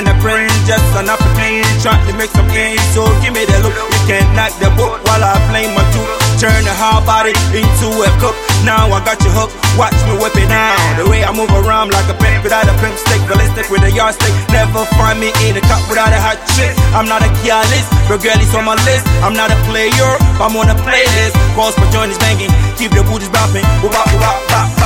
even a friend, just enough play, trying to make some gains. So give me the look, you can't knock the book while I play my two. Turn the hard body into a cook. Now I got you hooked, watch me whip it down. The way I move around like a pimp without a pimp stick, ballistic with a yardstick. Never find me in a cup without a hot chick. I'm not a careless, but girl, it's on my list. I'm not a player, but I'm on a playlist. Calls my joint is banging, keep the booties bopping. Bop, bop, bop,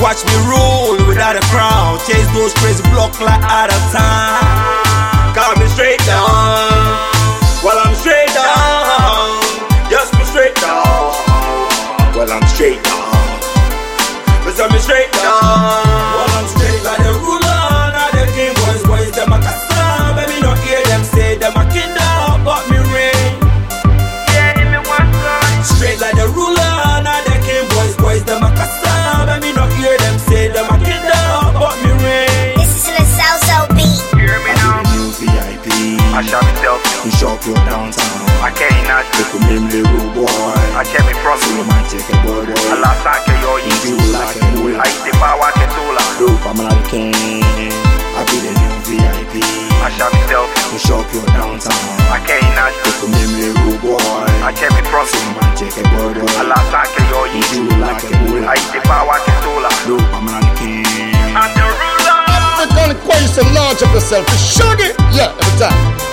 Watch me roll without a crown. Chase those crazy block like out of time. Got me straight down. While I'm straight down. Just me straight down. Well, I'm straight down. But I'm straight down. I shall be self. We shop your downtown. I can't not Take a memory rude boy. I check me from See you. you man take a boy boy. Allah sake yo You yi. like a mula. I stay power ke sola. Dope, I'm like the king. I be the new VIP. I shall be self. We shop your downtown. I can't not Take a memory rude boy. I check me from See you. you man take a boy boy. Allah sake yo yi. You like a mula. I stay power ke sola. Dope, I'm like the king. I'm the ruler. African equation, large of yourself. You shuggy. Yeah, every time.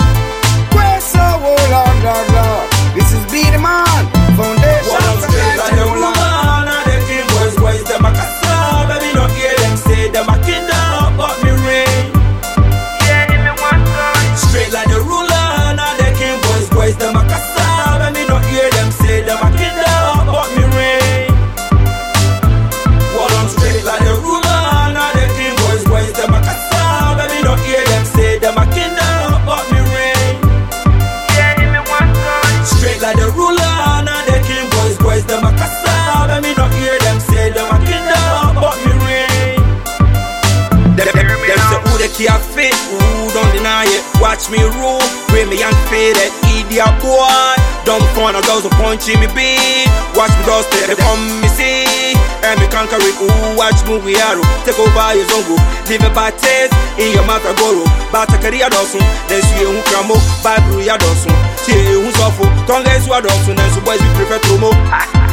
Who they fit, who don't deny it. Watch me rule, bring me young faded, idiot boy. Dumb phone, I girls will punch in me beat. Watch me dust it, they come me see. And me conquer it, ooh, watch me we are. Oh. Take over your zongo, leave a bad taste in your mouth, I go. Oh. Bata career dosun, then see who cramo, Bible ya dosun. See you oh. who suffer, tongue is what dosun, and so boys we prefer to mo.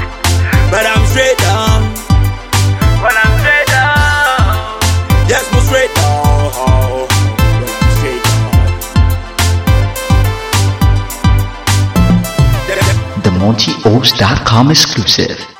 The MontyOaks.com exclusive.